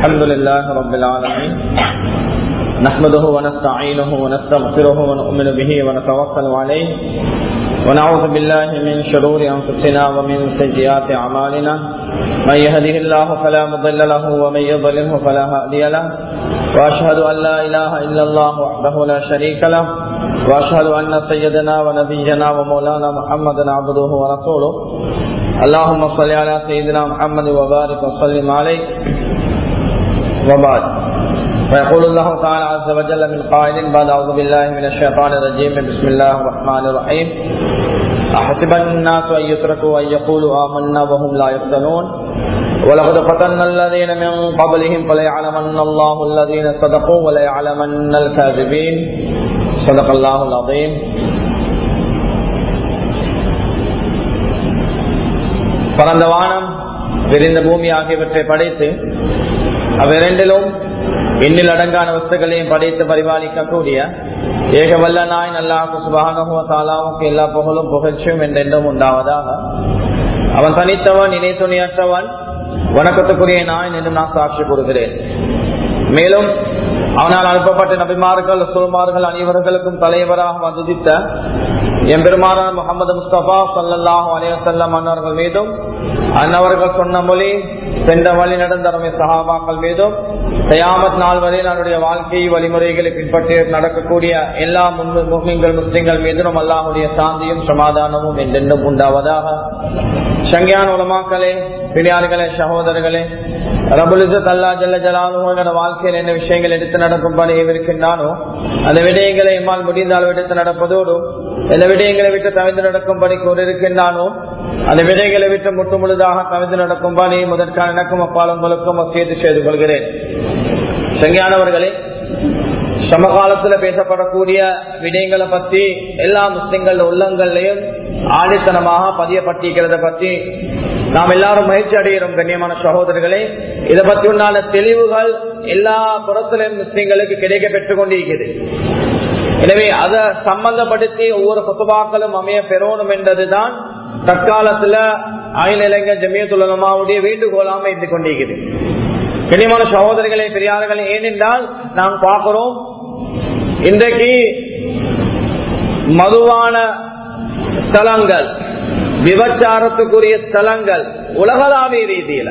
الحمد لله رب العالمين. نحمده ونستعينه ونستغفره ونؤمن به ونتوكل عليه. ونعوذ بالله من شرور أنفسنا ومن سيئات أعمالنا. من يهده الله فلا مضل له ومن يضلله فلا هادي له. وأشهد أن لا إله إلا الله وحده لا شريك له. وأشهد أن سيدنا ونبينا ومولانا محمدا عبده ورسوله. اللهم صل على سيدنا محمد وبارك وسلم عليه. وبعد ويقول الله تعالى عز وجل من قائل بعد أعوذ بالله من الشيطان الرجيم بسم الله الرحمن الرحيم أحسب الناس أن يتركوا أن يقولوا آمنا وهم لا يفتنون ولقد فتنا الذين من قبلهم فليعلمن الله الذين صدقوا وليعلمن الكاذبين صدق الله العظيم பரந்த வானம் விரிந்த பூமி ஆகியவற்றை படைத்து அவ்விரண்டிலும் எண்ணில் அடங்கான வஸ்துகளையும் படைத்து பரிபாலிக்கக்கூடிய ஏக வல்ல நாய் நல்லாக்கு சுபானுக்கு எல்லா புகழும் புகழ்ச்சியும் என்றென்றும் உண்டாவதாக. அவன் தனித்தவன் இணை துணியற்றவன் வணக்கத்துக்குரிய நாய் என்றும் நான் சாட்சி கூறுகிறேன். மேலும் அவனால் அனுப்பப்பட்ட நபிமார்கள் சுல்மார்கள் அனைவர்களுக்கும் தலைவராக வந்துதித்த எம்பெருமான முகமது முஸ்தபா சல்லாஹூ அலையசல்லம் அன்னவர்கள் மீதும் அன்னவர்கள் சொன்ன மொழி சென்ற வழி நடந்த சகாபாக்கள் மீதும் தயாமத் நாள் வரை அவருடைய வாழ்க்கை வழிமுறைகளை பின்பற்றி நடக்கக்கூடிய எல்லா முஸ்லிம்கள் முஸ்லிம்கள் மீதும் அல்லாஹுடைய சாந்தியும் சமாதானமும் என்றென்றும் உண்டாவதாக. சங்கியான உலமாக்களே பிள்ளையார்களே சகோதரர்களே ரபுலிசத் அல்லா ஜல்ல ஜலாலுவோட வாழ்க்கையில் என்ன விஷயங்கள் எடுத்து நடக்கும் பணியும் இருக்கின்றானோ அந்த விடயங்களை எம்மால் முடிந்தால் எடுத்து நடப்பதோடு எந்த விடயங்களை விட்டு தவிர்த்து நடக்கும் பணி கூறியிருக்கின்றானோ அந்த விடயங்களை விட்டு முட்டு முழுதாக தவிர்த்து நடக்கும் பணி முதற்கான எனக்கும் அப்பால் உங்களுக்கும் சேர்த்து செய்து கொள்கிறேன். சங்கியானவர்களே சமகாலத்துல பேசப்படக்கூடிய விடயங்களை பத்தி எல்லா முஸ்லிம்கள் உள்ளங்கள்லயும் ஆடித்தனமாக பதியப்பட்டிருக்கிறத பத்தி நாம் எல்லாரும் மகிழ்ச்சி அடைகிறோம் கண்ணியமான சகோதரர்களே. இதை பத்தி உண்டான தெளிவுகள் எல்லா புறத்திலும் முஸ்லிம்களுக்கு கிடைக்க பெற்றுக் கொண்டிருக்கிறது. எனவே அதை சம்பந்தப்படுத்தி ஒவ்வொரு குத்துபாக்களும் அமைய பெறணும் என்றதுதான் தற்காலத்துல அயல் இளைஞர் ஜமியத்துலமாவுடைய வேண்டுகோளாம இருந்து கொண்டிருக்கிறது கனிமான சகோதரிகளை பெரியார்கள் ஏனென்றால் நாம் பார்க்கிறோம் இன்றைக்கு மதுவான ஸ்தலங்கள் விபச்சாரத்துக்குரிய ஸ்தலங்கள் உலகளாவிய ரீதியில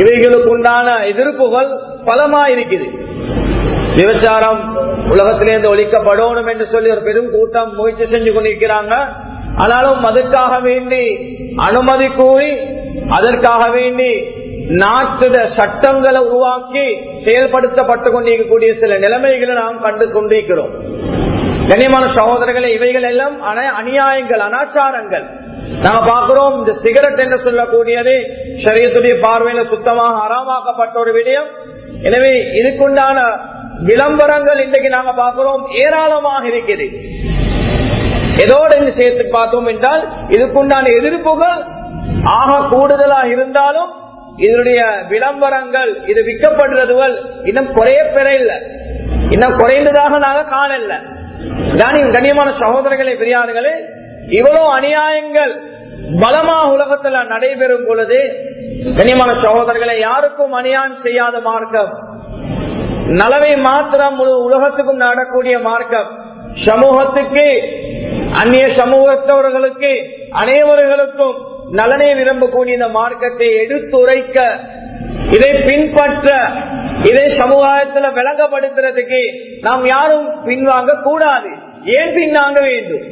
இவைகளுக்கு உண்டான எதிர்ப்புகள் பலமா இருக்குது விபச்சாரம் உலகத்திலிருந்து ஒழிக்கப்படணும் என்று சொல்லி ஒரு பெரும் கூட்டம் முயற்சி செஞ்சு கொண்டிருக்கிறாங்க. ஆனாலும் அதற்காக வேண்டி அனுமதி கூறி அதற்காக வேண்டி நாட்டு சட்டங்களை உருவாக்கி செயல்படுத்தப்பட்டு கொண்டிருக்கக்கூடிய சில நிலைமைகளை நாம் கண்டு கொண்டிருக்கிறோம். கண்ணியமான சகோதரர்களை இவைகள் எல்லாம் அநியாயங்கள் அனாச்சாரங்கள். நாங்க பாக்குறோம் இந்த சிகரெட் என்று சொல்லக்கூடியது சரியத்துடைய பார்வையில சுத்தமாக அறாமாக்கப்பட்ட ஒரு விடயம். எனவே இதுக்குண்டான விளம்பரங்கள் இன்றைக்கு நாங்க பார்க்கிறோம். ஏராளமாக இருக்குது. எதோடு என்று சேர்த்து பார்த்தோம் என்றால் இதுக்குண்டான எதிர்ப்புகள் ஆக கூடுதலா இருந்தாலும் இதனுடைய விளம்பரங்கள் இது விற்கப்படுறதுகள் இன்னும் குறைய பெற இல்லை. இன்னும் குறைந்ததாக நாங்க காணல. கண்ணியமான சகோதரர்களே பெரியார்களே இவ்வளவு அநியாயங்கள் பலமாக உலகத்துல நடைபெறும் பொழுது கண்ணியமான சகோதரர்களை யாருக்கும் அநியாயம் செய்யாத மார்க்கம் நலவை மாத்திரம் முழு உலகத்துக்கும் நடக்கூடிய மார்க்கம். சமூகத்துக்கு அந்நிய சமூகத்தவர்களுக்கு அனைவர்களுக்கும் நலனை விரும்பக்கூடிய இந்த மார்க்கத்தை எடுத்துரைக்க இதை பின்பற்ற இதை சமுதாயத்தில் விளங்கப்படுத்துறதுக்கு நாம் யாரும் பின்வாங்க கூடாது. ஏன் பின்னாங்க வேண்டும்?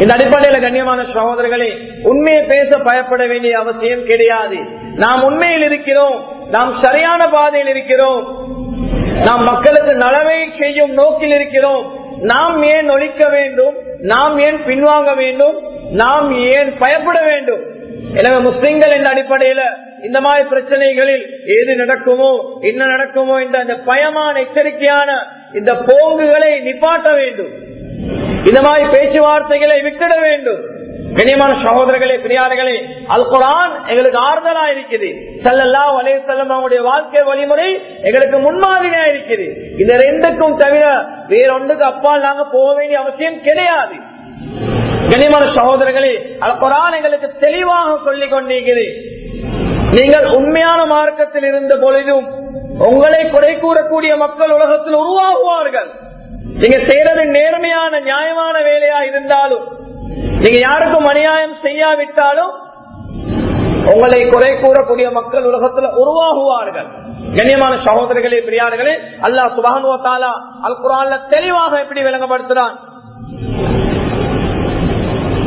இந்த அடிப்படையில கண்ணியமான சகோதரர்களே உண்மையை பேச பயப்பட வேண்டிய அவசியம் கிடையாது. நாம் உண்மையில் இருக்கிறோம் நாம் சரியான பாதையில் இருக்கிறோம் நாம் மக்களுக்கு நலவை செய்யும் நோக்கில் இருக்கிறோம். நாம் ஏன் ஒழிக்க வேண்டும்? நாம் ஏன் பின்வாங்க வேண்டும்? நாம் ஏன் பயப்பட வேண்டும்? எனவே முஸ்லிம்கள் என்ற அடிப்படையில இந்த மாதிரி பிரச்சனைகளில் எது நடக்குமோ என்ன நடக்குமோ என்ற அந்த பயமான எச்சரிக்கையான இந்த போங்குகளை நிப்பாட்ட வேண்டும். இந்த மாதிரி பேச்சுவார்த்தைகளை விட்டுட வேண்டும். கண்ணியமான சகோதரர்களே பெரியார்களே அல் குரான் எங்களுக்கு ஆறுதலா இருக்குது. செல்லல்லா வலைய செல்லும் அவங்களுடைய வாழ்க்கை வழிமுறை எங்களுக்கு முன்மாதிரியா இருக்குது. இந்த ரெண்டுக்கும் தவிர வேறொன்றுக்கு அப்பால் நாங்க போக வேண்டிய அவசியம் கிடையாது. கண்ணியமான சகோதரர்களே அல் குரான் எங்களுக்கு தெளிவாக சொல்லிக் கொண்டிருக்கிறது. நீங்கள் உண்மையான மார்க்கத்தில் இருந்த பொழுதும் உங்களை குறை கூறக்கூடிய மக்கள் உலகத்தில் உருவாகுவார்கள். நீங்க செய்யறது நேர்மையான நியாயமான வேலையா இருந்தாலும் நீங்க யாருக்கும் அநியாயம் செய்யாவிட்டாலும் உங்களை குறை கூறக்கூடிய மக்கள் உலகத்துல உருவாகுவார்கள். கண்ணியமான சகோதரர்களே பெரியார்களே அல்லாஹ் சுபானுவ அல் குரான்ல தெளிவாக எப்படி விளங்கப்படுத்துறான்?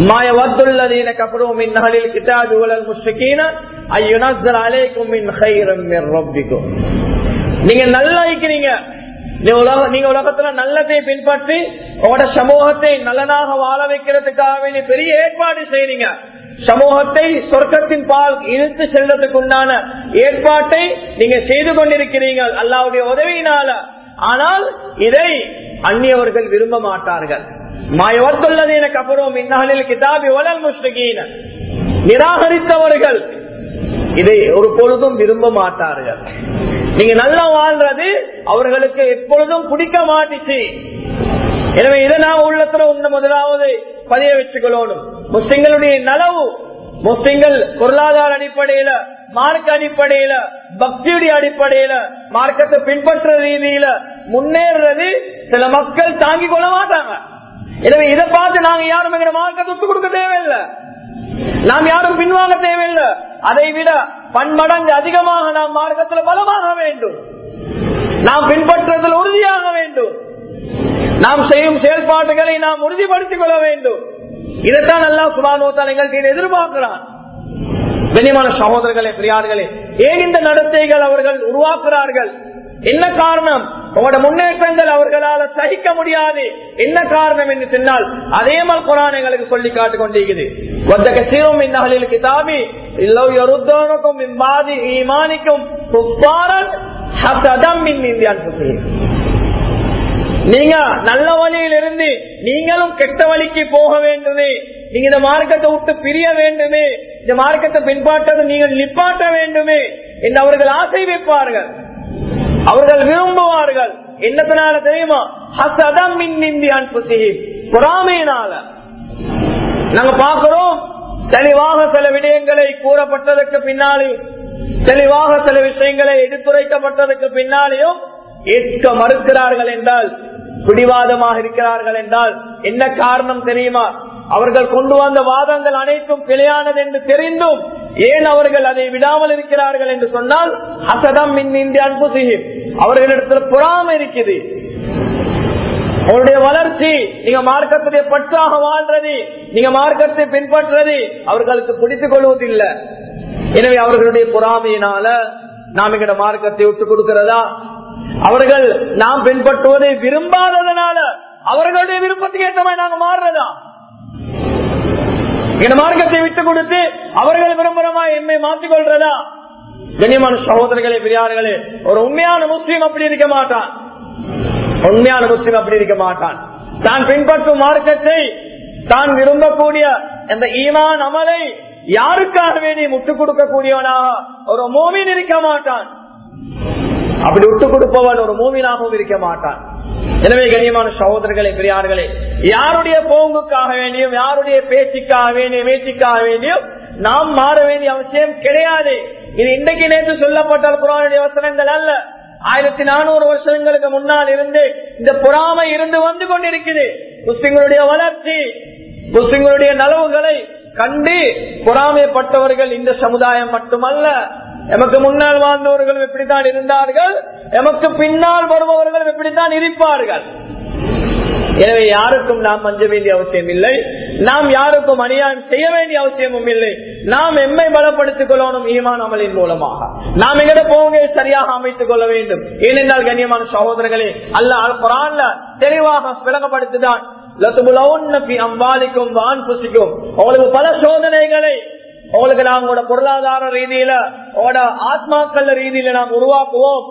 மாயவத்துள்ளதீன கபரும் மின் நகலில் கிதாபி உலல் முஷ்கின ஐயுனஸ்தல் அலைக்கும் நீங்க நல்லா இருக்கிறீங்க. நீங்க உலகத்துல நல்லதை பின்பற்றி உங்களோட சமூகத்தை நல்லனாக வாழ வைக்கிறதுக்காக வேண்டிய பெரிய ஏற்பாடு செய்றீங்க. சமூகத்தை சொர்க்கத்தின் பால் இழுத்து செல்றதுக்கு உண்டான ஏற்பாட்டை நீங்க செய்து கொண்டிருக்கிறீங்க அல்லாவுடைய உதவியினால. ஆனால் இதை அந்நியவர்கள் விரும்ப மாட்டார்கள். மாயோர்த்துள்ளது எனக்கு அப்புறம் இந்நாளில் கிதாபி வளல் முஸ்லிகீன நிராகரித்தவர்கள் இதை ஒரு பொழுதும் விரும்ப மாட்டார்கள். நீங்க நல்லா வாழ்றது அவர்களுக்கு எப்பொழுதும் பிடிக்க மாட்டிச்சு. எனவே இதை நான் உள்ளத்துல ஒன்று முதலாவது பதிய வச்சுக்கொள்ளணும். முஸ்லிம்களுடைய நலவு முஸ்லிம்கள் பொருளாதார அடிப்படையில மார்க்க அடிப்படையில பக்தியுடைய அடிப்படையில மார்க்கத்தை பின்பற்ற ரீதியில முன்னேறது சில மக்கள் தாங்கிக் கொள்ள மாட்டாங்க. எனவே இதை பார்த்து நாங்க யாரும் எங்க மார்க்கத்தை விட்டு கொடுக்க தேவையில்லை. நாம் யாரும் பின்வாங்க தேவையில்லை. அதை விட பன்மடங்கு அதிகமாக நாம் மார்க்கத்தில் பலமாக வேண்டும். நாம் பின்பற்றுவதில் உறுதியாக வேண்டும். நாம் செய்யும் செயல்பாடுகளை நாம் உறுதிப்படுத்திக் கொள்ள வேண்டும். இதைத்தான் நல்லா சுபானுவத்தால் எங்களுக்கு எதிர்பார்க்கிறான். கண்ணியமான சகோதரர்களே பிரியார்களே ஏன் இந்த நடத்தைகள் அவர்கள் உருவாக்குறார்கள் என்ன காரணம்? உங்களோட முன்னேற்றங்கள் அவர்களால் சகிக்க முடியாது. என்ன காரணம் என்று சொன்னால் அதே மாதிரி குரான் எங்களுக்கு சொல்லி காட்டு கொண்டிருக்குது. கிதாபி ஈமானிக்கும் நீங்க நல்ல வழியில் இருந்து நீங்களும் கெட்ட வழிக்கு போக வேண்டுமே. நீங்க இந்த மார்க்கத்தை விட்டு பிரிய வேண்டுமே. இந்த மார்க்கத்தை பின்பற்றது நீங்கள் நிப்பாட்ட வேண்டுமே. என்று அவர்கள் ஆசை வைப்பார்கள். அவர்கள் விரும்புவார்கள். என்னத்தினால தெரியுமா? ஹசதம் மின் இந்தியான் பொறாமையினால. நாங்க பாக்குறோம் தெளிவாக சில விடயங்களை கூறப்பட்டதற்கு பின்னாலேயும் தெளிவாக சில விஷயங்களை எடுத்துரைக்கப்பட்டதற்கு பின்னாலேயும் ஏற்க மறுக்கிறார்கள் என்றால் பிடிவாதமாக இருக்கிறார்கள் என்றால் என்ன காரணம் தெரியுமா? அவர்கள் கொண்டு வந்த வாதங்கள் அனைத்தும் பிழையானது என்று தெரிந்தும் ஏன் அவர்கள் அதை விடாமல் இருக்கிறார்கள் என்று சொன்னால் அசதம் மின் இந்திய அன்பு அவர்களிடத்தில் பொறாம இருக்குது. அவருடைய வளர்ச்சி நீங்க மார்க்கத்துடைய பற்றாக வாழ்றது நீங்க மார்க்கத்தை பின்பற்றுறது அவர்களுக்கு பிடித்துக் கொள்வதில்லை. எனவே அவர்களுடைய பொறாமையினால நாம் எங்கட மார்க்கத்தை விட்டு கொடுக்கிறதா? அவர்கள் நாம் பின்பற்றுவதை விரும்பாததனால அவர்களுடைய விருப்பத்துக்கு ஏற்ற மாதிரி நாங்க மாறுறதா? இந்த மார்க்கத்தை விட்டு கொடுத்து அவர்கள் விரும்புறமா எம்மை மாற்றிக் கொள்றதா? கண்ணியமான சகோதரர்களே பெரியார்களே ஒரு உண்மையான முஸ்லீம் அப்படி இருக்க மாட்டான். உண்மையான முஸ்லீம் அப்படி இருக்க மாட்டான். தான் பின்பற்றும் மார்க்கத்தை தான் விரும்பக்கூடிய அந்த ஈமான் அமலை யாருக்காக வேண்டி முட்டுக் கொடுக்கக்கூடியவனாக ஒரு மோமின் இருக்க மாட்டான். அப்படி விட்டு கொடுப்பவன் ஒரு மூமினாகவும் இருக்க மாட்டான். எனவே கண்ணியமான சகோதரர்களே பெரியார்களே யாருடைய போங்குக்காக வேண்டியும் யாருடைய பேச்சுக்காக வேண்டிய வேச்சுக்காக வேண்டியும் நாம் மாற வேண்டிய அவசியம் கிடையாது. இது இன்றைக்கு நேற்று சொல்லப்பட்ட குரானுடைய வசனங்கள் அல்ல. ஆயிரத்தி நானூறு வருஷங்களுக்கு முன்னால் இருந்து இந்த பொறாமை இருந்து வந்து கொண்டிருக்குது. முஸ்லிம்களுடைய வளர்ச்சி முஸ்லிம்களுடைய நலவுகளை கண்டு பொறாமைப்பட்டவர்கள் இந்த சமுதாயம் மட்டுமல்ல. எமக்கு முன்னால் வாழ்ந்தவர்கள் எப்படித்தான் இருந்தார்கள்? எமக்கு பின்னால் வருபவர்கள் எப்படித்தான் இருப்பார்கள்? எனவே யாருக்கும் நாம் அஞ்ச வேண்டிய அவசியம் இல்லை. நாம் யாருக்கும் அநியாயம் செய்ய வேண்டிய அவசியமும் இல்லை. நாம் எம்மை பலப்படுத்திக் கொள்ளணும் ஈமான் அமலின் மூலமாக. நாம் எங்கட போங்க சரியாக அமைத்துக் கொள்ள வேண்டும். ஏனென்றால் கண்ணியமான சகோதரர்களே அல்ல அல் குரான்ல தெளிவாக விளங்கப்படுத்துதான் அம்பாலிக்கும் வான் புசிக்கும் உங்களுக்கு பல சோதனைகளை உங்களுக்கு நாம் உங்களோட பொருளாதார ரீதியில உங்களோட ஆத்மாக்கள் ரீதியில நாம் உருவாக்குவோம்.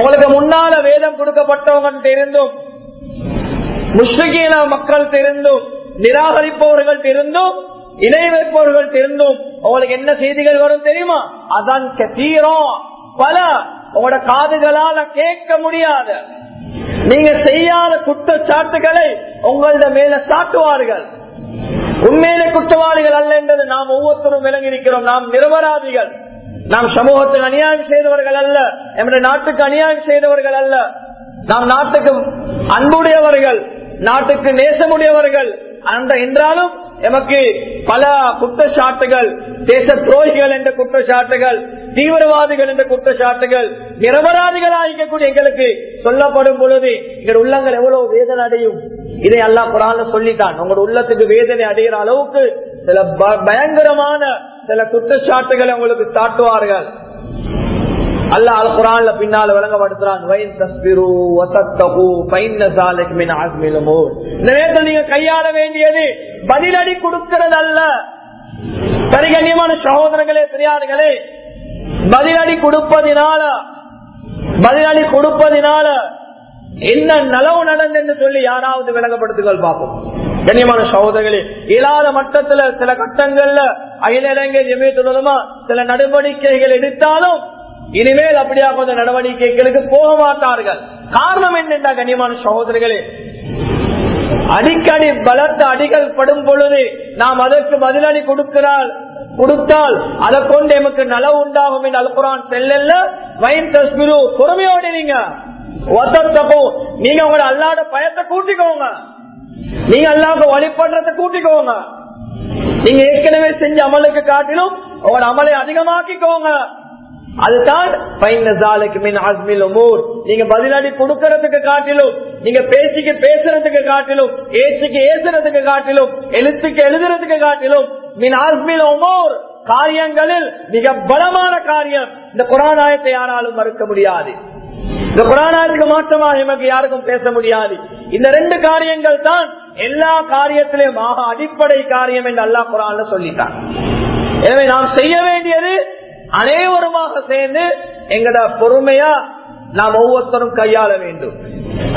உங்களுக்கு முன்னால வேதம் கொடுக்கப்பட்டவங்க தெரிந்தும் முஸ்லிகீன மக்கள் தெரிந்தும் நிராகரிப்பவர்கள் தெரிந்தும் இணை வைப்பவர்கள் தெரிந்தும் உங்களுக்கு என்ன செய்திகள் வரும் தெரியுமா? அதான் தீரம் பல உங்களோட காதுகளால கேட்க முடியாத. நீங்க செய்யாத குற்றச்சாட்டுகளை உங்களோட மேல சாட்டுவார்கள். உண்மையிலே குற்றவாளிகள் அல்ல என்றது நாம் ஒவ்வொருத்தரும் விளங்கியிருக்கிறோம். நாம் நிரபராதிகள். நாம் சமூகத்துக்கு அநியாயம் செய்தவர்கள் அல்ல. நம்முடைய நாட்டுக்கு அநியாயம் செய்தவர்கள் அல்ல. நாம் நாட்டுக்கு அன்புடையவர்கள். நாட்டுக்கு நேசமுடையவர்கள். அந்த என்றாலும் எமக்கு பல குற்றச்சாட்டுகள் தேச துரோகிகள் என்ற குற்றச்சாட்டுகள் தீவிரவாதிகள் என்ற குற்றச்சாட்டுகள் நிரபராதிகள் ஆகிக்கக்கூடிய எங்களுக்கு சொல்லப்படும் பொழுது எங்கள் உள்ளங்கள் எவ்வளவு வேதனை அடையும். இதை அல்லா குரான் சொல்லிட்டான். உங்களோட உள்ளத்துக்கு வேதனை அடைகிற அளவுக்கு சில ப- பயங்கரமான சில குற்றச்சாட்டுகளை உங்களுக்கு தாட்டுவார்கள் அல்லாஹ் அல் குரான்ல பின்னால விளங்கப்படுத்துறான் வைன் தஸ்பிரு வசத்தகு பைன்ன சாலைக்கு மின் ஆஸ்மிலுமோ இந்த நேரத்தில் நீங்க கையாள வேண்டியது பதிலடி கொடுக்கிறது அல்ல. பரிகண்ணியமான சகோதரர்களே பெரியார்களே பதிலடி கொடுப்பதினால பதிலடி கொடுப்பதினால என்ன நலவு நடந்து சொல்லி யாராவது விளங்கப்படுத்துகள் பார்ப்போம். கண்ணியமான சகோதரர்களே இயலாத மட்டத்துல சில கட்டங்கள்ல அகில இலங்கை ஜெமியத்துலமா சில நடவடிக்கைகள் எடுத்தாலும் இனிமேல் அப்படியா கொஞ்சம் நடவடிக்கைகளுக்கு போக மாட்டார்கள். காரணம் என்னென்றா கண்ணியமான சகோதரர்களே அடிக்கடி பலத்த அடிகள் படும் பொழுது நாம் அதற்கு பதிலடி கொடுக்கிறால் கொடுத்தால் அதை கொண்டு எமக்கு நலவு உண்டாகும் என்று அல்குரான் செல்ல வயின் தஸ்மிரு பொறுமையோடு நீங்க ஒத்தப்போ நீங்க உங்களை அல்லாட பயத்தை கூட்டிக்கோங்க. நீங்க அல்லாவுக்கு வழிபடுறத கூட்டிக்கோங்க. நீங்க ஏற்கனவே செஞ்ச அமலுக்கு காட்டிலும் உங்களோட அமலை அதிகமாக்கிக்கோங்க. அதுதான் நீங்க பதிலடி கொடுக்கறதுக்கு காட்டிலும் நீங்க பேசிக்கு பேசுறதுக்கு காட்டிலும் ஏசிக்கு ஏசுறதுக்கு காட்டிலும் எழுத்துக்கு எழுதுறதுக்கு காட்டிலும் மின் ஆஸ்மில் ஒமோர் காரியங்களில் மிக பலமான காரியம். இந்த குரானாயத்தை யாராலும் மறுக்க முடியாது. இந்த குரானாயத்துக்கு மாற்றமாக எமக்கு யாருக்கும் பேச முடியாது. இந்த ரெண்டு காரியங்கள் தான் எல்லா காரியத்திலும் ஆக அடிப்படை காரியம் என்று அல்லா குரான் சொல்லிட்டான். எனவே நாம் செய்ய வேண்டியது அனைவருமாக சேர்ந்து எங்கட பொறுமையா நாம் ஒவ்வொருத்தரும் கையாள வேண்டும்.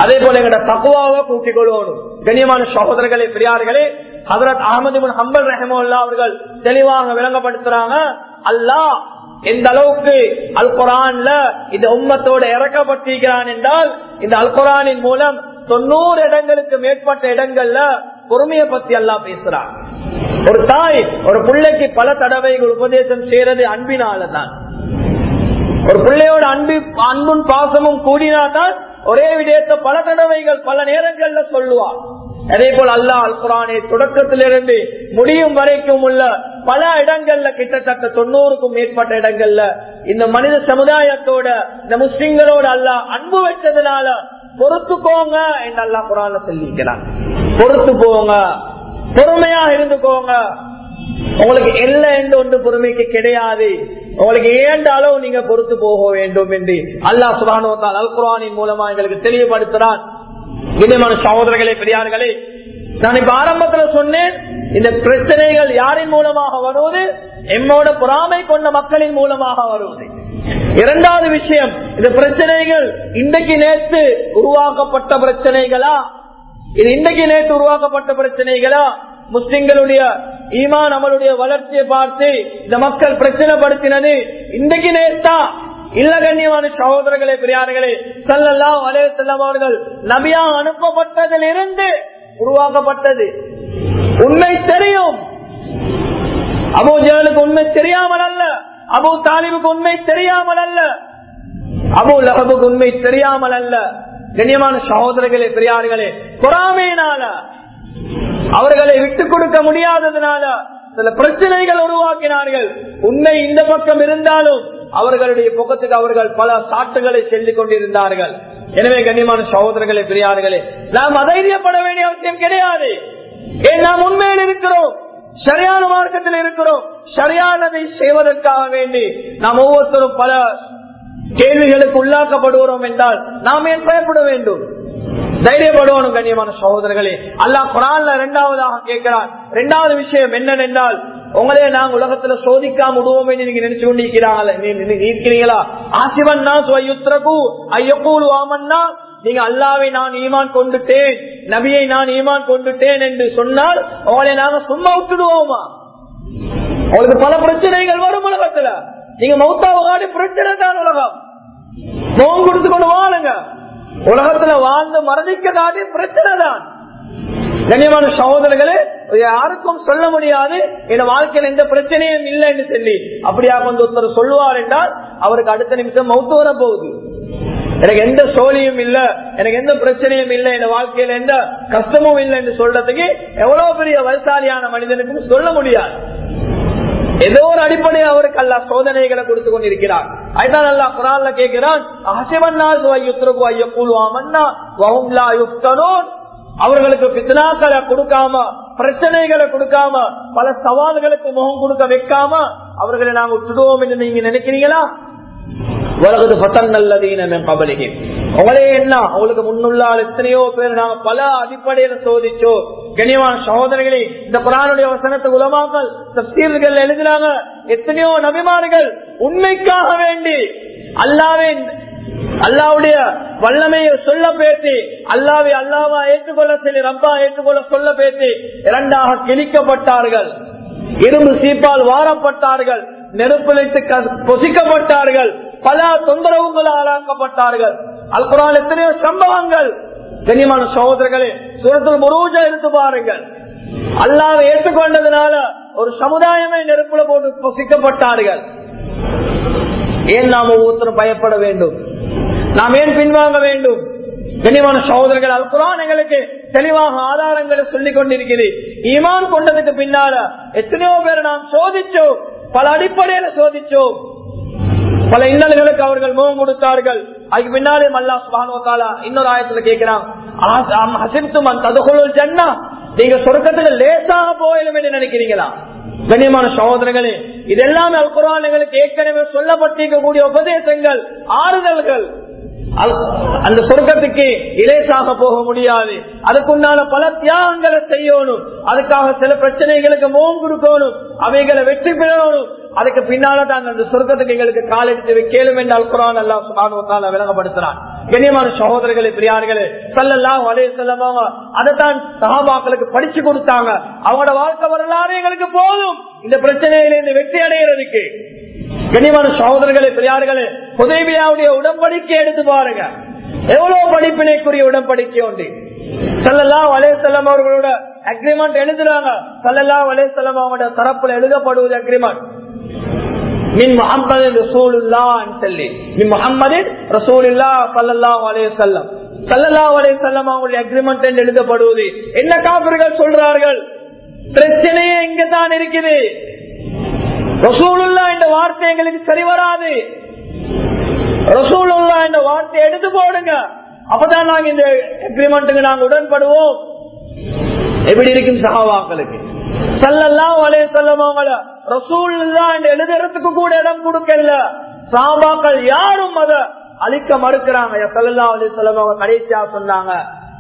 அதே போல எங்கட தக்குவாவை கூட்டிக் கொள்ளணும். கண்ணியமான சகோதரர்களே பெரியார்களே ஹசரத் அகமது ஹம்பல் ரஹமுல்லா அவர்கள் தெளிவாக விளங்கப்படுத்துறாங்க அல்லாஹ் எந்த அளவுக்கு அல் குரான்ல இந்த உம்மத்தோட இறக்கப்பட்டிருக்கிறான் என்றால் இந்த அல் குரானின் மூலம் தொண்ணூறு இடங்களுக்கு மேற்பட்ட இடங்கள்ல பொறுமையை பத்தி எல்லாம் பேசுறான் ஒரு தாய் ஒரு பிள்ளைக்கு பல தடவைகள் உபதேசம் செய்யறது அன்பினாலதான். ஒரு பிள்ளையோட அன்பு அன்பும் பாசமும் கூடினாதான் ஒரே விடயத்தை பல தடவைகள் பல நேரங்கள்ல சொல்லுவார் அதே போல் அல்லா அல் தொடக்கத்திலிருந்து முடியும் வரைக்கும் உள்ள பல இடங்கள்ல கிட்டத்தட்ட தொண்ணூறுக்கும் மேற்பட்ட இடங்கள்ல இந்த மனித சமுதாயத்தோட இந்த முஸ்லிம்களோட அல்லா அன்பு வச்சதுனால பொறுத்துக்கோங்க என்று அல்லா குரான சொல்லியிருக்கிறான். பொறுத்து போங்க பொறுமையா இருந்துக்கோங்க. உங்களுக்கு இல்லை என்று ஒன்று பொறுமைக்கு கிடையாது. உங்களுக்கு ஏண்ட அளவு நீங்க பொறுத்து போக வேண்டும் என்று அல்லாஹ் சுபானுவத்தால் அல் குரானின் மூலமா எங்களுக்கு தெளிவுபடுத்துறான். இனிமான சகோதரர்களே பெரியார்களே நான் இப்ப ஆரம்பத்துல சொன்னேன் இந்த பிரச்சனைகள் யாரின் மூலமாக வருவது? எம்மோட பொறாமை கொண்ட மக்களின் மூலமாக வருவது. இரண்டாவது விஷயம் இந்த பிரச்சனைகள் இன்றைக்கு நேற்று உருவாக்கப்பட்ட பிரச்சனைகளா? இது இன்றைக்கு நேற்று உருவாக்கப்பட்ட பிரச்சனைகளா? முஸ்லிம்களுடைய ஈமான் அமலுடைய வளர்ச்சியை பார்த்து இந்த மக்கள் பிரச்சனைப்படுத்தினது இன்றைக்கு நேர்த்தா இல்ல கண்ணியமான சகோதரர்களே பெரியார்களே சல்லல்லா வலைய செல்லவார்கள் நபியா அனுப்பப்பட்டதிலிருந்து உருவாக்கப்பட்டது. உண்மை தெரியும். அபு உண்மை தெரியாமல் அல்ல. அபோ தாலிபுக்கு உண்மை தெரியாமல் அல்ல. அபோ லஹபுக்கு உண்மை தெரியாமல் அல்ல. கண்ணியமான சகோதரர்களே பெரியார்களே பொறாமையினால அவர்களை விட்டுக் கொடுக்க முடியாததுனால சில பிரச்சனைகள் உருவாக்கினார்கள். உண்மை இந்த பக்கம் இருந்தாலும் அவர்களுடைய பக்கத்துக்கு அவர்கள் பல சாட்டுகளை செல்லிக் கொண்டிருந்தார்கள். எனவே கண்ணியமான சகோதரர்களே பெரியார்களே நாம் அதைரியப்பட வேண்டிய அவசியம் கிடையாது. ஏன் நாம் உண்மையில் இருக்கிறோம். சரியான மார்க்கத்தில் இருக்கிறோம். சரியானதை செய்வதற்காக வேண்டி நாம் ஒவ்வொருத்தரும் பல கேள்விகளுக்கு உள்ளாக்கப்படுகிறோம் என்றால் நாம் ஏன் பயப்பட வேண்டும்? தைரியப்படுவோம் கண்ணியமான சகோதரர்களே அல்லாஹ் குரான்ல இரண்டாவதாக கேட்கிறார் இரண்டாவது விஷயம் என்னென்றால் உங்களே நாங்க உலகத்துல சோதிக்காம விடுவோம் நீங்க நினைச்சு கொண்டிருக்கிறீங்களா. ஆசிவன் ஐயக்கூலு வாமன்னா நீங்க அல்லாவை நான் ஈமான் கொண்டுட்டேன் நபியை நான் ஈமான் கொண்டுட்டேன் என்று சொன்னால் அவளை நாங்க சும்மா விட்டுடுவோமா? அவளுக்கு பல பிரச்சனைகள் வரும் உலகத்துல. நீங்க மௌத்தாவகாடி பிரச்சனை தான் உலகம். நோம் கொடுத்து கொண்டு வாழுங்க. உலகத்துல வாழ்ந்து மரணிக்க காட்டி பிரச்சனை தான். கண்ணியமான சகோதரர்களே யாருக்கும் சொல்ல முடியாது. என் வாழ்க்கையில் எந்த பிரச்சனையும் இல்லைன்னு சொல்லி அப்படியா கொஞ்சம் ஒருத்தர் சொல்லுவார் என்றால் அவருக்கு அடுத்த நிமிஷம் மௌத்து வர போகுது எனக்கு எந்த சோழியும் இல்ல எனக்கு எந்த பிரச்சனையும் இல்ல என் வாழ்க்கையில எந்த கஷ்டமும் இல்லை என்று சொல்றதுக்கு எவ்வளவு பெரிய வயசாலியான மனிதனுக்கும் சொல்ல முடியாது. ஏதோ ஒரு அடிப்படையில் அவருக்கு அல்ல சோதனைகளை கொடுத்து கொண்டிருக்கிறார் அதுதான் அல்லா குரான்ல கேட்கிறான் அவர்களுக்கு பித்னாக்களை கொடுக்காம பிரச்சனைகளை கொடுக்காம பல சவால்களுக்கு முகம் கொடுக்க வைக்காம அவர்களை நாங்க விட்டுடுவோம் என்று நீங்க நினைக்கிறீங்களா? உலகது பத்தங்கல்லதீன கபலிகி அவளே என்ன? அவளுக்கு முன்னுள்ளால் எத்தனையோ பேர் நாங்க பல அடிப்படையில சோதிச்சோ கனிவான சகோதரர்களே இந்த குரானுடைய வசனத்தை உலமாக்கள் தப்தீர்கள் எழுதினாங்க. எத்தனையோ நபிமார்கள் உண்மைக்காக வேண்டி அல்லாவே அல்லாவுடைய வல்லமையை சொல்ல பேசி அல்லாவை அல்லாவா ஏற்றுக்கொள்ள சொல்லி ரப்பா ஏற்றுக்கொள்ள சொல்ல பேசி இரண்டாக கிழிக்கப்பட்டார்கள். இரும்பு சீப்பால் வாரப்பட்டார்கள். நெருப்பிலிட்டு பொசிக்கப்பட்டார்கள். பல தொந்தரவுகள் ஆளாக்கப்பட்டார்கள். அல் எத்தனையோ சம்பவங்கள். கனிமான சகோதரர்களே சுரத்தில் முருஜா எடுத்து பாருங்கள். அல்லாவை ஏற்றுக்கொண்டதுனால ஒரு சமுதாயமே நெருப்புல போட்டு சிக்கப்பட்டார்கள் ஏன் நாம் ஒவ்வொருத்தரும் பயப்பட வேண்டும்? நாம் ஏன் பின்வாங்க வேண்டும்? கனிவான சகோதரர்கள் அல் குரான் எங்களுக்கு தெளிவாக ஆதாரங்களை சொல்லிக் கொண்டிருக்கிறது. ஈமான் கொண்டதுக்கு பின்னால எத்தனையோ பேர் நாம் சோதிச்சோம். பல அடிப்படையில சோதிச்சோம். பல இன்னல்களுக்கு அவர்கள் முகம் கொடுத்தார்கள். அதுக்கு பின்னாலே மல்லா சுபானோத்தாலா இன்னொரு ஆயத்துல கேட்கிறான். ஜன்னா நீங்க சொர்க்கத்துக்கு லேசாக போயிடும் என்று நினைக்கிறீங்களா? கண்ணியமான சகோதரர்களே இதெல்லாம் அல்குரான் எங்களுக்கு ஏற்கனவே சொல்லப்பட்டிருக்கக்கூடிய உபதேசங்கள் ஆறுதல்கள். அந்த சொர்க்கத்துக்கு இலேசாக போக முடியாது. அதுக்குண்டான பல தியாகங்களை செய்யணும். அதுக்காக சில பிரச்சனைகளுக்கு முகம் கொடுக்கணும். அவைகளை வெற்றி பெறணும். அதுக்கு பின்னால தான் அந்த சொர்க்கத்துக்கு எங்களுக்கு காலெடுத்து வைக்கலும் என்றால் குரான் அல்லா சுபானுவத்தால விளங்கப்படுத்துறான். கண்ணியமான சகோதரர்களே பிரியார்களே சல்லல்லா வலைய செல்லமாங்க அதைத்தான் சகாபாக்களுக்கு படிச்சு கொடுத்தாங்க. அவங்களோட வாழ்க்கை வரலாறு எங்களுக்கு போதும். இந்த பிரச்சனையிலிருந்து வெற்றி அடைகிறதுக்கு. கனிவான சகோதரர்களே பெரியார்களே உதவியாவுடைய உடன்படிக்கை எடுத்து பாருங்க. எவ்வளவு படிப்பினைக்குரிய உடன்படிக்கை உண்டு. சல்லல்லா வலைசல்லம் அவர்களோட அக்ரிமெண்ட் எழுதுறாங்க. சல்லல்லா வலைசல்லம் அவங்களோட தரப்புல எழுதப்படுவது அக்ரிமெண்ட் மின் முகமது ரசூலுல்லா சொல்லி. மின் முகமது ரசூலுல்லா சல்லல்லா வலைசல்லம் சல்லல்லா வலைசல்லம் அவங்களுடைய அக்ரிமெண்ட் எழுதப்படுவது. என்ன காப்பர்கள் சொல்றார்கள்? பிரச்சனையே இங்கதான் இருக்குது. ரசூலுல்லா என்ற வார்த்தை எங்களுக்கு சரி வராது ரசூலுல்லா என்ற வார்த்தை எடுத்து போடுங்க. அப்பதான் நாங்க இந்த அக்ரிமெண்ட்டுக்கு நாங்க உடன்படுவோம். எப்படி இருக்கும் சகாவாக்களுக்கு சல்லல்லாம் வலைய செல்லமாங்கள ரசூல்லா என்று எழுதுறதுக்கு கூட இடம் கொடுக்கல. சாபாக்கள் யாரும் அத அழிக்க மறுக்கிறாங்க. சல்லல்லா வலைய செல்லமாங்க கடைசியா சொன்னாங்க.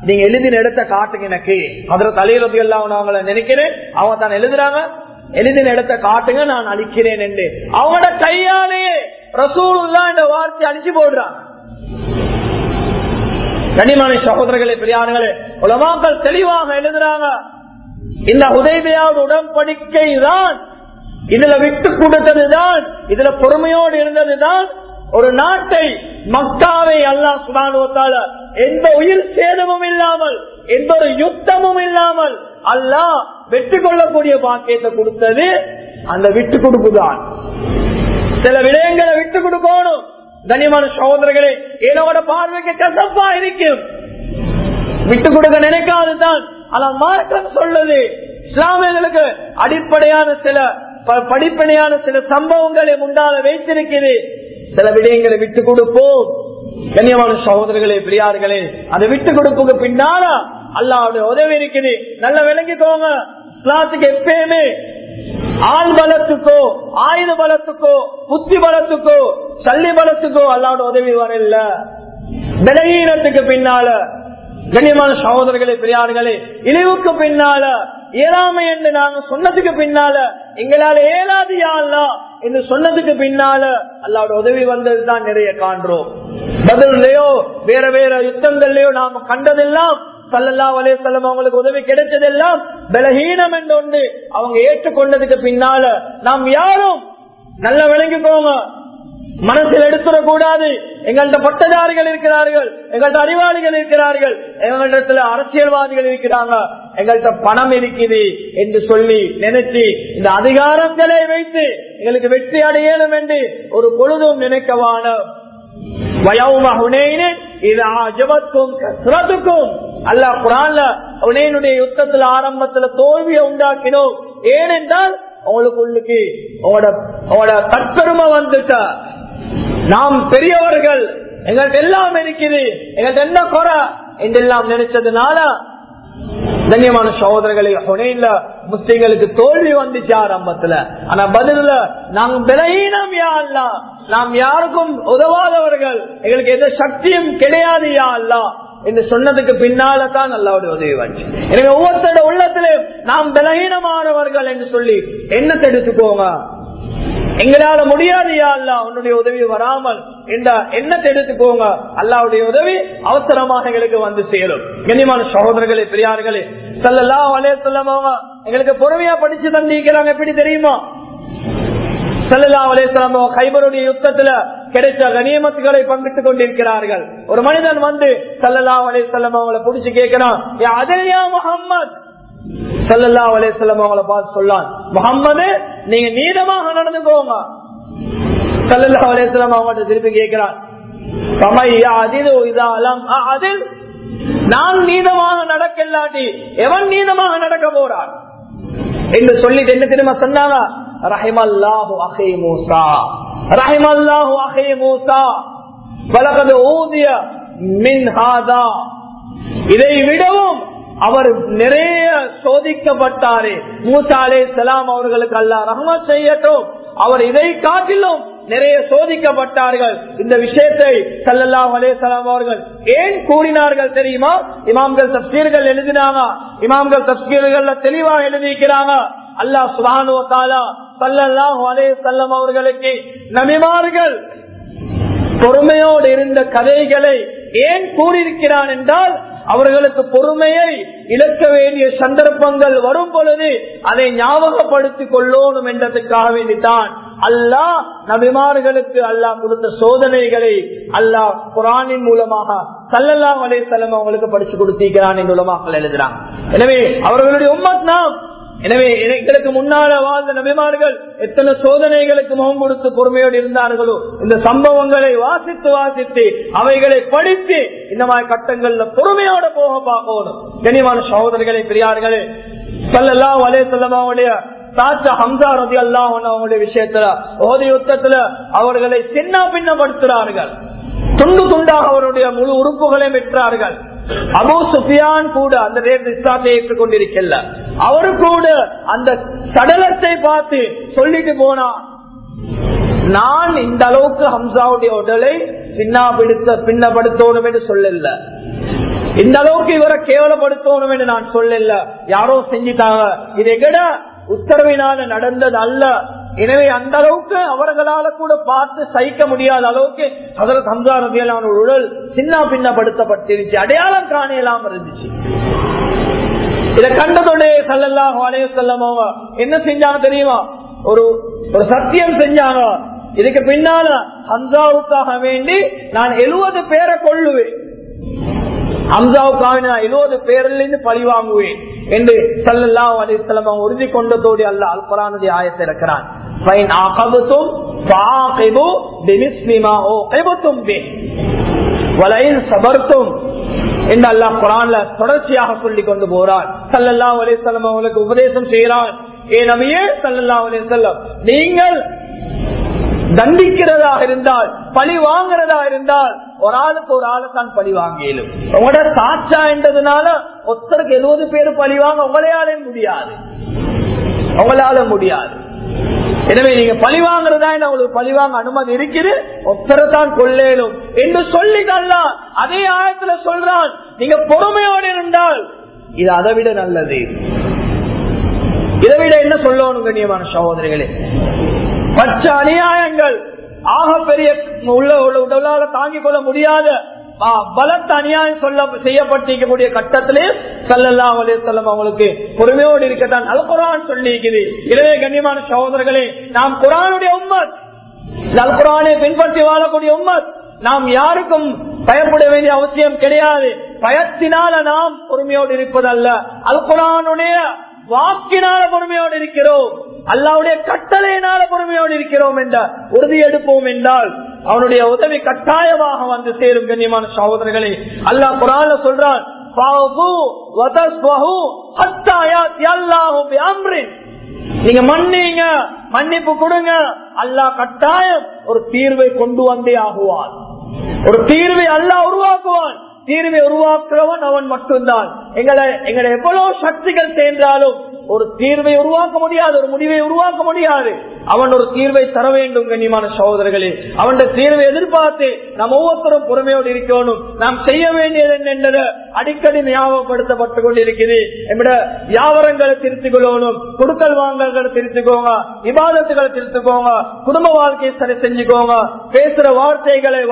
நீங்க எழுதின இடத்த காட்டுங்க எனக்கு. அதுல தலையில எல்லாம் அவங்கள நினைக்கிறேன். அவங்க தான் எழுதுறாங்க. எழுதின இடத்தை காட்டுங்க நான் அழிக்கிறேன் என்று. அவங்களோட கையாலேயே ரசூலுல்லா தான் இந்த வார்த்தை அழிச்சு போடுறான். கனிமணி சகோதரர்களே பெரியார்களே உலமாக்கள் தெளிவாக எழுதுறாங்க. இந்த உதவியாவது உடன்படிக்கை தான் இதுல விட்டு கொடுத்ததுதான் இதுல பொறுமையோடு இருந்ததுதான் ஒரு நாட்டை மக்காவை அல்லா சுபானுவத்தால எந்த உயிர் சேதமும் இல்லாமல் எந்த ஒரு யுத்தமும் இல்லாமல் அல்லா வெற்றி கொள்ளக்கூடிய பாக்கியத்தை கொடுத்தது அந்த விட்டு கொடுப்புதான் சில விடயங்களை விட்டு கொடுக்கணும் கனிமான சகோதரர்களே என்னோட பார்வைக்கு கசப்பா இருக்கும். விட்டு கொடுக்க நினைக்காதுதான். ஆனா மாற்றம் சொல்லுது. இஸ்லாமியர்களுக்கு அடிப்படையான சில படிப்படையான சில சம்பவங்களை முன்னால வைத்திருக்கிறது சில விடயங்களை விட்டு கொடுப்போம் கண்ணியமான சகோதரர்களே பிரியார்களே அதை விட்டு கொடுப்புக்கு பின்னால அல்லாவுடைய உதவி இருக்குது. நல்ல விளங்கிக்கோங்க. இஸ்லாத்துக்கு எப்பயுமே ஆள் பலத்துக்கோ ஆயுத பலத்துக்கோ புத்தி பலத்துக்கோ சல்லி பலத்துக்கோ அல்லாவோட உதவி வரல பலகீனத்துக்கு பின்னால கண்ணியமான சகோதரர்களே பெரியார்களே இழிவுக்கு பின்னால இயலாமை என்று நாங்க சொன்னதுக்கு பின்னால எங்களால இயலாது யாழ்லா என்று சொன்னதுக்கு பின்னால அல்லாவோட உதவி வந்ததுதான் நிறைய காண்றோம். பதிலையோ வேற வேற யுத்தங்கள்லயோ நாம கண்டதெல்லாம் சல்லல்லா வலே செல்லம் அவங்களுக்கு உதவி கிடைச்சதெல்லாம் பலஹீனம் என்று ஒன்று அவங்க ஏற்றுக்கொண்டதுக்கு பின்னால நாம் யாரும் நல்ல விளங்கிக்கோங்க மனசில் எடுத்துடக் கூடாது எங்கள்ட்ட பட்டதாரிகள் இருக்கிறார்கள். எங்கள்ட அறிவாளிகள் இருக்கிறார்கள். எங்களிடத்துல அரசியல்வாதிகள் இருக்கிறாங்க. எங்கள்கிட்ட பணம் இருக்குது என்று சொல்லி நினைச்சு இந்த அதிகாரங்களை வைத்து எங்களுக்கு வெற்றி அடையணும் என்று ஒரு பொழுதும் நினைக்கவான. அல்லாஹ் யுத்தத்துல ஆரம்பத்துல தோல்வியை உண்டாக்கினோம். ஏனென்றால் அவங்களுக்கு உள்ளுக்கு தற்பெருமை வந்துட்ட. நாம் பெரியவர்கள் எங்கள்கிட்ட எல்லாம் இருக்குது எங்கள்கிட்ட என்ன குறை என்றெல்லாம் நினைச்சதுனால கண்ணியமான சகோதரர்களை ஹுனைன்ல முஸ்லிம்களுக்கு தோல்வி வந்துச்சு ஆரம்பத்துல ஆனா பதில நாங்க பலகீனம் யா அல்லா நாம் யாருக்கும் உதவாதவர்கள். எங்களுக்கு எந்த சக்தியும் கிடையாது யா அல்லா என்று சொன்னதுக்கு பின்னால தான் அல்லாவுடைய உதவி வந்துச்சு. எனவே ஒவ்வொருத்தரோட உள்ளத்திலே நாம் பலகீனமானவர்கள் என்று சொல்லி என்ன எடுத்துக்கோங்க? எங்களால முடியாது யா அல்லா உன்னுடைய உதவி வராமல். என்ன எண்ணத்தை எடுத்துக்கோங்க அல்லாவுடைய உதவி அவசரமாக எங்களுக்கு வந்து சேரும். கண்ணியமான சகோதரர்களே பெரியார்களே சல்லல்லா வலைய சொல்லமாவங்க எங்களுக்கு பொறுமையா படிச்சு தந்திக்கிறாங்க எப்படி தெரியுமா? சல்லல்லா அலேஸ்லாம் கைபருடைய யுத்தத்துல கிடைச்ச கனியமத்துகளை பங்கிட்டுக் கொண்டிருக்கிறார்கள். ஒரு மனிதன் வந்து சல்லல்லா அலேஸ்லாம் அவங்களை புடிச்சு கேட்கிறான் அதில்யா முகம்மது சல்லல்லா அலேஸ்லாம் அவங்களை பார்த்து சொல்லான். முகம்மது நீங்க நீதமாக நடந்து போங்க. சல்லல்லா அலேஸ்லாம் அவங்கள்ட்ட திருப்பி கேட்கிறான் நான் நீதமாக நடக்கலாட்டி எவன் நீதமாக நடக்க போறான்? என்று சொல்லிட்டு என்ன திரும்ப சொன்னாங்க? ரஹிமல்லாஹு அஹே மூசா. ரஹிமல்லாஹு அஹே மூசா. வலகது ஊதிய மின் ஹாதா. இதை விடவும் அவர் நிறைய சோதிக்கப்பட்டாரே. மூசாலே சலாம் அவர்களுக்கு அல்லா ரஹமத் செய்யட்டும். அவர் இதை காட்டிலும் நிறைய சோதிக்கப்பட்டார்கள். இந்த விஷயத்தை சல்லல்லா அலேசலாம் அவர்கள் ஏன் கூறினார்கள் தெரியுமா? இமாம்கள் தப்சீர்கள் எழுதினாங்க. இமாம்கள் தப்சீர்கள் தெளிவா எழுதிக்கிறாங்க அல்லாஹ் சுபானு தாலா சல்லல்லாஹு அலே செல்லம் அவர்களுக்கு நபிமார்கள் பொறுமையோடு இருந்த கதைகளை ஏன் கூறியிருக்கிறான் என்றால் அவர்களுக்கு பொறுமையை இழக்க வேண்டிய சந்தர்ப்பங்கள் வரும் பொழுது அதை ஞாபகப்படுத்திக் கொள்ளணும் என்றதுக்காக வேண்டித்தான். அல்லாஹ் நபிமார்களுக்கு அல்லாஹ் கொடுத்த சோதனைகளை அல்லாஹ் குரானின் மூலமாக சல்லல்லா அலே அவங்களுக்கு படிச்சு கொடுத்திருக்கிறான் என்று எழுதுறான் எனவே அவர்களுடைய உம்மத் நாம் எனவே எங்களுக்கு முன்னால வாழ்ந்த நபிமார்கள் எத்தனை சோதனைகளுக்கு முகம் கொடுத்து பொறுமையோடு இருந்தார்களோ இந்த சம்பவங்களை வாசித்து வாசித்து அவைகளை படித்து இந்த மாதிரி கட்டங்கள்ல பொறுமையோட போக பார்க்கணும். கனிவான சகோதரிகளை பெரியார்களே சொல்லலாம் வலே சொல்லமாவுடைய சாச்சா ஹம்சா ரதி அல்லாஹ் அவங்களுடைய விஷயத்துல ஓதி யுத்தத்துல அவர்களை சின்ன பின்னப்படுத்துறார்கள் துண்டு துண்டாக அவருடைய முழு உறுப்புகளையும் பெற்றார்கள் அபு சுஃபியான் கூட அந்த நேரத்தில் இஸ்லாத்தை ஏற்றுக்கொண்டிருக்கல. அவரு கூட அந்த சடலத்தை பார்த்து சொல்லிட்டு போனா நான் இந்த அளவுக்கு ஹம்சாவுடைய உடலை சின்னா பிடித்த பின்னப்படுத்தணும் என்று சொல்லல. இந்த அளவுக்கு இவரை கேவலப்படுத்தணும் என்று நான் சொல்லல. யாரோ செஞ்சிட்டாங்க. இதை விட உத்தரவினால நடந்தது அல்ல. எனவே அந்த அளவுக்கு அவர்களால கூட பார்த்து சகிக்க முடியாத அளவுக்கு அதில் ஹம்சா உடல் சின்ன பின்னப்படுத்தப்பட்டிருச்சு அடையாளம் காணையெல்லாம் இருந்துச்சு. இதை கண்டதுடைய சல்லல்லாஹ் அலைய செல்லமாவா என்ன செஞ்சாங்க தெரியுமா? ஒரு ஒரு சத்தியம் செஞ்சாங்க. இதுக்கு பின்னால ஹம்சாவுக்காக வேண்டி நான் எழுபது பேரை கொள்ளுவேன். ஹம்சாவுக்காக நான் எழுபது பேர்ல இருந்து பழி வாங்குவேன் என்று சல்லல்லா அலிஸ்லாம் உறுதி கொண்டதோடு அல்ல அல்பரானுடைய ஆயத்தை இருக்கிறான் தொடர்ச்சியாக சொல்லிக் கொண்டு போறார் சல்லல்லா அலிசல்லம் அவங்களுக்கு உபதேசம் செய்யறான் ஏ நபியே சல்லல்லா அலிசல்லம் நீங்கள் தண்டிக்கிறதா இருந்தால் பழி வாங்குறதா இருந்தால் ஒரு ஆளுக்கு ஒரு ஆளு தான் பழி வாங்கியலும். உங்களோட சாட்சா என்றதுனால ஒருத்தருக்கு எழுபது பேர் பழி வாங்க உங்களையாலே முடியாது. உங்களால முடியாது. எனவே நீங்க பழி வாங்குறதா உங்களுக்கு பழி வாங்க அனுமதி இருக்குது. ஒத்தரை தான் கொள்ளேனும் என்று சொல்லிதான் அதே ஆயத்துல சொல்றான். நீங்க பொறுமையோடு இருந்தால் இது அதை விட நல்லது. இதை விட என்ன சொல்லணும் கண்ணியமான சகோதரிகளே? மற்ற அநியாயங்கள். ஆக பெரிய உள்ள உடலால தாங்கிக் கொள்ள முடியாத பலத்த அநியாயம் சொல்ல செய்யப்பட்டிருக்கக்கூடிய கட்டத்திலே சல்லல்லா அலே செல்லம் அவங்களுக்கு பொறுமையோடு இருக்கத்தான் அல் குரான் சொல்லியிருக்குது. இளைய கண்ணியமான சகோதரர்களே நாம் குரானுடைய உம்மத். அல் குரானை பின்பற்றி வாழக்கூடிய உம்மத். நாம் யாருக்கும் பயப்பட வேண்டிய அவசியம் கிடையாது. பயத்தினால நாம் பொறுமையோடு இருப்பதல்ல. அல் குரானுடைய வாக்கினால பொறுமையோடு இருக்கிறோம். அல்லாவுடைய கட்டளையினால பொறுமையோடு இருக்கிறோம் என்ற உறுதி எடுப்போம் என்றால் அவனுடைய உதவி கட்டாயமாக வந்து சேரும் கண்ணியமான சகோதரர்களே. அல்லாஹ் குரால சொல்றான் நீங்க மன்னிங்க மன்னிப்பு கொடுங்க. அல்லாஹ் கட்டாயம் ஒரு தீர்வை கொண்டு வந்தே ஆகுவான். ஒரு தீர்வை அல்லாஹ் உருவாக்குவான். தீர்வை உருவாக்குறவன் அவன் மட்டும்தான். எங்களை எங்களை எவ்வளவு சக்திகள் சேர்ந்தாலும் ஒரு தீர்வை உருவாக்க முடியாது ஒரு முடிவை உருவாக்க முடியாது. அவன் ஒரு தீர்வை தர வேண்டும் கண்ணியமான சகோதரர்களே. அவன் தீர்வை எதிர்பார்த்து நாம் ஒவ்வொருத்தரும் பொறுமையோடு இருக்கணும். நாம் செய்ய வேண்டியது என்னென்றது அடிக்கடி ஞாபகப்படுத்தப்பட்டுக் கொண்டிருக்கிறது. நம்முடைய வியாபாரங்களை திருத்திக் கொள்ளணும் கொடுக்கல் வாங்கல்களை திருத்திக்கோங்க விவாதத்துகளை திருத்துக்கோங்க குடும்ப வாழ்க்கையை சரி செஞ்சுக்கோங்க பேசுற வார்த்தைகளை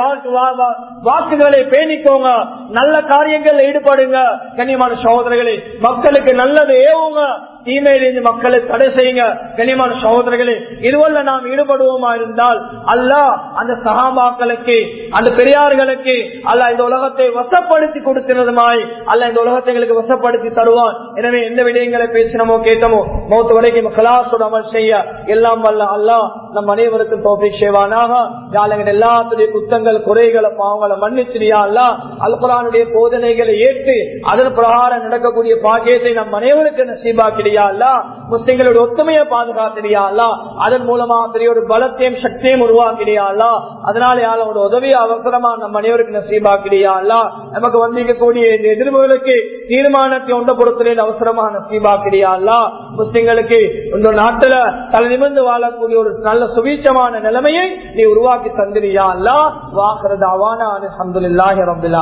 வாக்குகளை பேணிக்கோங்க நல்ல காரியங்கள்ல ஈடுபடுங்க கண்ணியமான சகோதரர்களே. மக்களுக்கு நல்லது ஏவுங்க தீமையிலிருந்து மக்களை தடை செய்யுங்க. கனிமான சகோதரர்களே இதுவல்ல நாம் ஈடுபடுவோமா இருந்தால் அல்லாஹ் அந்த சகாபாக்களுக்கு அந்த பெரியார்களுக்கு அல்ல இந்த உலகத்தை வசப்படுத்தி கொடுத்திருந்தமாய் அல்ல இந்த உலகத்தை எங்களுக்கு வசப்படுத்தி தருவான். எனவே எந்த விடயங்களை பேசினமோ கேட்டமோ மௌத்து வரைக்கும் கலாசோட அமல் செய்ய எல்லாம் வல்ல அல்லாஹ் நம் அனைவருக்கும் தோப்பி சேவானாக ஜாலங்கள் எல்லாத்துடைய குத்தங்கள் குறைகளை பாவங்களை மன்னிச்சிரியா அல்ல. அல்குரானுடைய போதனைகளை ஏற்று அதன் பிரகாரம் நடக்கக்கூடிய பாக்கியத்தை நம் அனைவருக்கு நசீபாக்கிறியா அல்லா. முஸ்லிம்களுடைய ஒத்துமையை பாதுகாத்திரியா அல்லா. அதன் மூலமா பெரிய ஒரு பலத்தையும் சக்தியும் உருவாக்கிறியா அல்லா. அதனால யாரோட உதவியை அவசரமா நம் அனைவருக்கு நசீபாக்கிறியா அல்லா. நமக்கு வந்திருக்கக்கூடிய இந்த எதிர்வுகளுக்கு தீர்மானத்தை ஒன்ற பொறுத்தலில் அவசரமா நசீபாக்கிறியா அல்லா. முஸ்லிம்களுக்கு இந்த நாட்டுல தலை நிமிர்ந்து வாழக்கூடிய ஒரு நல்ல சுபீட்சமான நிலைமையை நீ உருவாக்கி தந்திரியா அல்லா வாக்குறதாவான அலமதுல்லாஹி ரபில்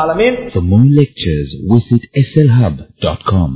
For more lectures, visit slhub.com.